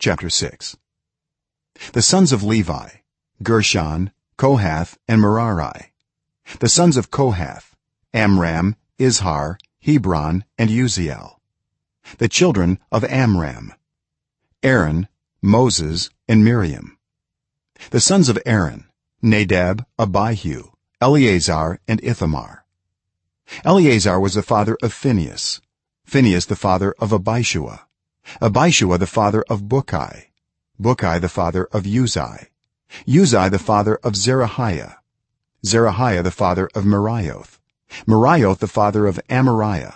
chapter 6 the sons of levi gershon kohath and merari. The sons of kohath amram izhar hebron and uzziel the children of amram aaron moses and miriam. The sons of aaron nadab abihu eleazar and ithamar. Eleazar was the father of phinehas phinehas the father of abishua abishua the father of bukki bukki the father of uzzi uzzi the father of zerahiah zerahiah the father of meraioth meraioth the father of amariah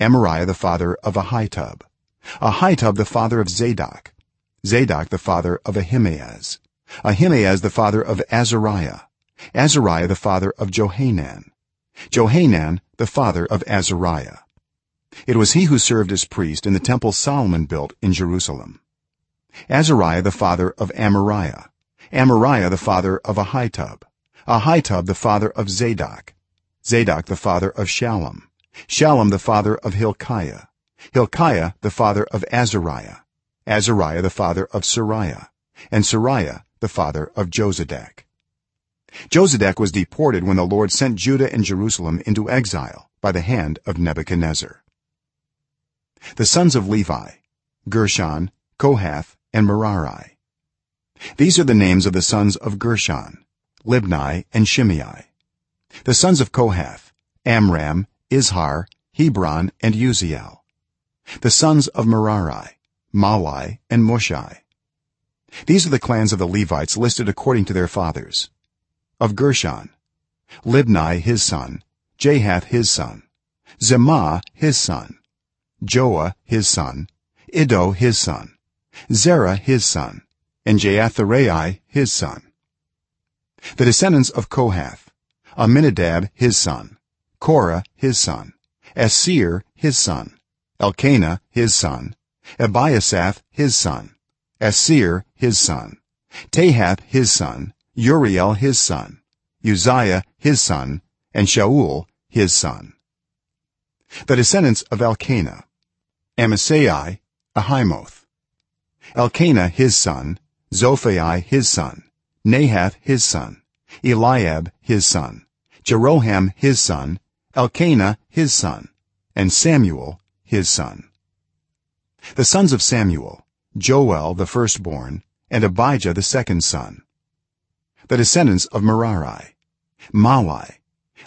amariah the father of ahitub ahitub the father of zadok zadok the father of ahimaaz ahimaaz the father of azariah azariah the father of johanan johanan the father of azariah it was he who served as priest in the temple solomon built in jerusalem. Azariah the father of amariah. Amariah the father of ahitub. Ahitub the father of zadok. Zadok the father of shallum shallum the father of hilkiah. Hilkiah the father of azariah. Azariah the father of seraiah and seraiah the father of jozadak jozadak was deported when the lord sent judah and jerusalem into exile by the hand of nebuchadnezzar the sons of levi gershon kohath and merari. These are the names of the sons of gershon libni and shimei. The sons of kohath amram izhar hebron and uzziel the sons of merari mahli and mushi these are the clans of the levites listed according to their fathers. Of gershon libni his son jahath his son zimmah his son joah his son iddo his son zerah his son and jeatherai his son the descendants of kohath amminadab his son korah his son assir his son elkanah his son ebiasaph his son assir his son tahath his son uriel his son uzziah his son and shaul his son the descendants of elkanah amasai ahimoth elkanah his son zophai his son nahath his son eliab his son jeroham his son elkanah his son and samuel his son the sons of samuel joel the firstborn and abijah the second son the descendants of merari mahli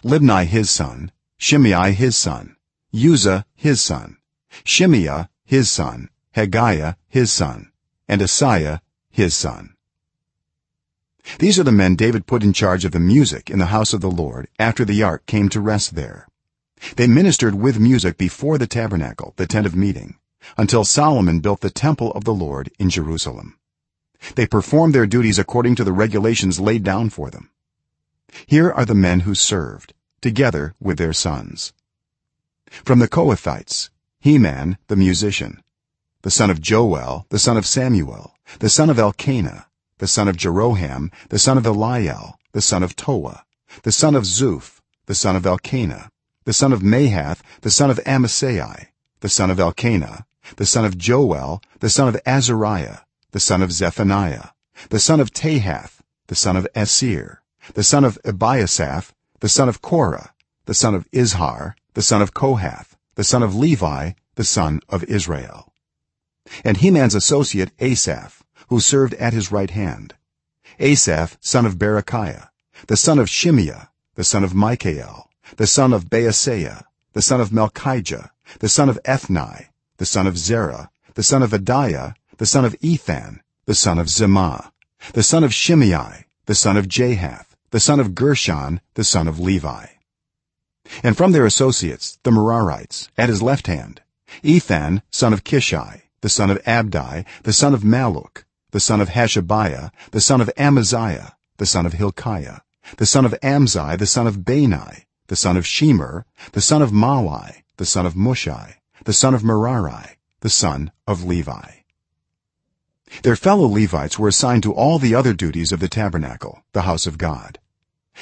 libni his son shimei his son uzzah his son shimea his son haggiah his son and asaiah his son. These are the men david put in charge of the music in the house of the lord after the ark came to rest there. They ministered with music before the tabernacle the tent of meeting until solomon built the temple of the lord in jerusalem. They performed their duties according to the regulations laid down for them. Here are the men who served together with their sons. From the kohathites heman the musician the son of joel the son of samuel the son of elkanah the son of jeroham the son of eliel the son of toah the son of zuph the son of elkanah the son of mahath the son of amasai the son of elkanah the son of joel the son of azariah the son of zephaniah the son of tahath the son of assir the son of ebiasaph the son of korah the son of izhar the son of kohath the son of levi the son of israel and heman's associate asaph who served at his right hand asaph son of berekiah the son of shimea the son of michael the son of baaseiah the son of malkijah the son of ethni the son of zerah the son of adaiah the son of ethan the son of zimmah the son of shimei the son of jahath the son of gershon the son of levi and from their associates the merarites at his left hand ethan son of kishi the son of abdi the son of malluk the son of hashabiah the son of amaziah the son of hilkiah the son of amzi the son of bani the son of shemer the son of mahli the son of mushi the son of merari the son of levi their fellow levites were assigned to all the other duties of the tabernacle the house of god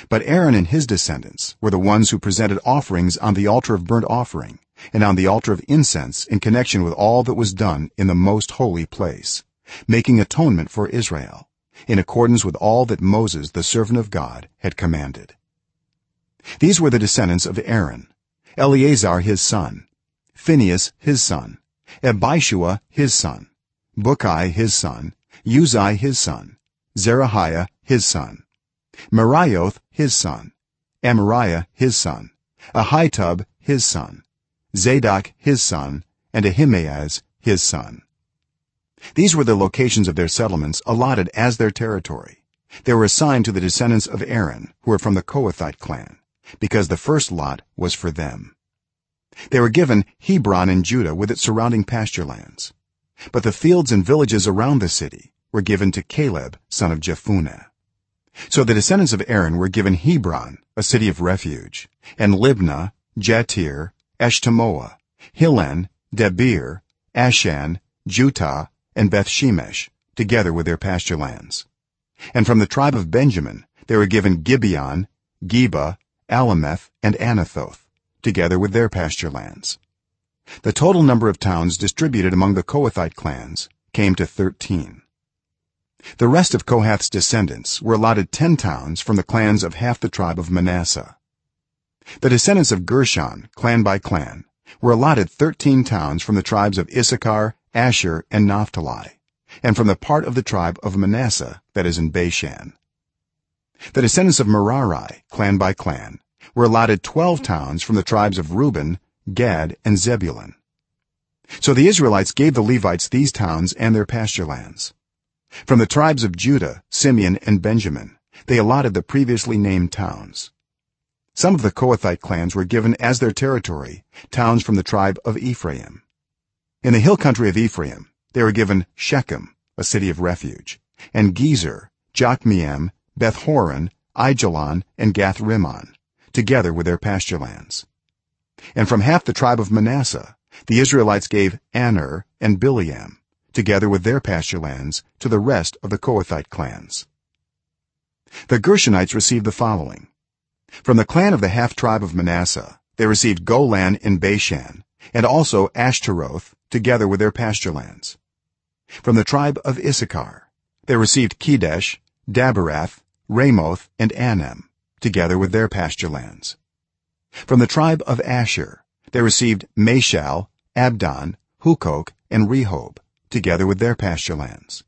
but aaron and his descendants were the ones who presented offerings on the altar of burnt offering and on the altar of incense in connection with all that was done in the most holy place making atonement for israel in accordance with all that moses the servant of god had commanded. These were the descendants of aaron eleazar his son phinehas his son abishua his son bukki his son uzzi his son zerahiah his son meraioth his son. Amariah his son. Ahitub his son. Zadok his son. And ahimaaz his son. These were the locations of their settlements allotted as their territory. They were assigned to the descendants of aaron who were from the kohathite clan because the first lot was for them. They were given hebron in judah with its surrounding pasture lands. But the fields and villages around the city were given to caleb son of jephunneh so the descendants of aaron were given hebron a city of refuge and libnah jattir eshtemoa hilen debir ashan juttah and bethshemesh together with their pasture lands. And from the tribe of benjamin they were given gibeon geba alemeth and anathoth together with their pasture lands. The total number of towns distributed among the kohathite clans came to 13 the rest of kohath's descendants were allotted 10 towns from the clans of half the tribe of manasseh. The descendants of gershon clan by clan were allotted 13 towns from the tribes of issachar asher and naphtali and from the part of the tribe of manasseh that is in bashan. The descendants of merari clan by clan were allotted 12 towns from the tribes of reuben gad and zebulun. So the israelites gave the levites these towns and their pasture lands from the tribes of judah simeon and benjamin they allotted the previously named towns. Some of the kohathite clans were given as their territory towns from the tribe of ephraim. In the hill country of ephraim they were given shechem a city of refuge and gezer jokmeam bethhoron aijalon and gathrimmon together with their pasture lands. And from half the tribe of manasseh the israelites gave aner and bileam together with their pasture lands to the rest of the kohathite clans. The gershonites received the following. From the clan of the half tribe of manasseh they received golan in bashan and also ashtaroth together with their pasture lands. From the tribe of issachar they received kedesh daberath ramoth and anem together with their pasture lands. From the tribe of asher they received meshal abdon hukok and rehob together with their pasture lands.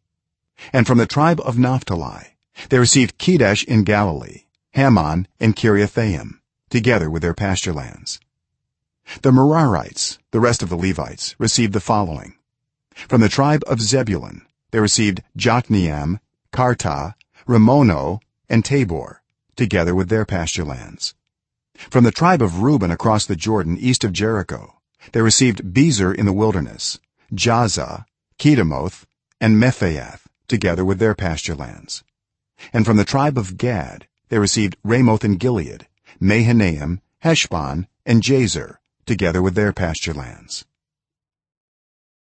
And from the tribe of naphtali they received kedesh in galilee hammon and kiriathaim together with their pasture lands. The merarites the rest of the levites received the following. From the tribe of zebulun they received jokneam kartah rimmono and tabor together with their pasture lands. From the tribe of reuben across the jordan east of jericho they received bezer in the wilderness jahzah kedemoth and mephaath together with their pasture lands. And from the tribe of gad they received ramoth in gilead mahanaim heshbon and jazer together with their pasture lands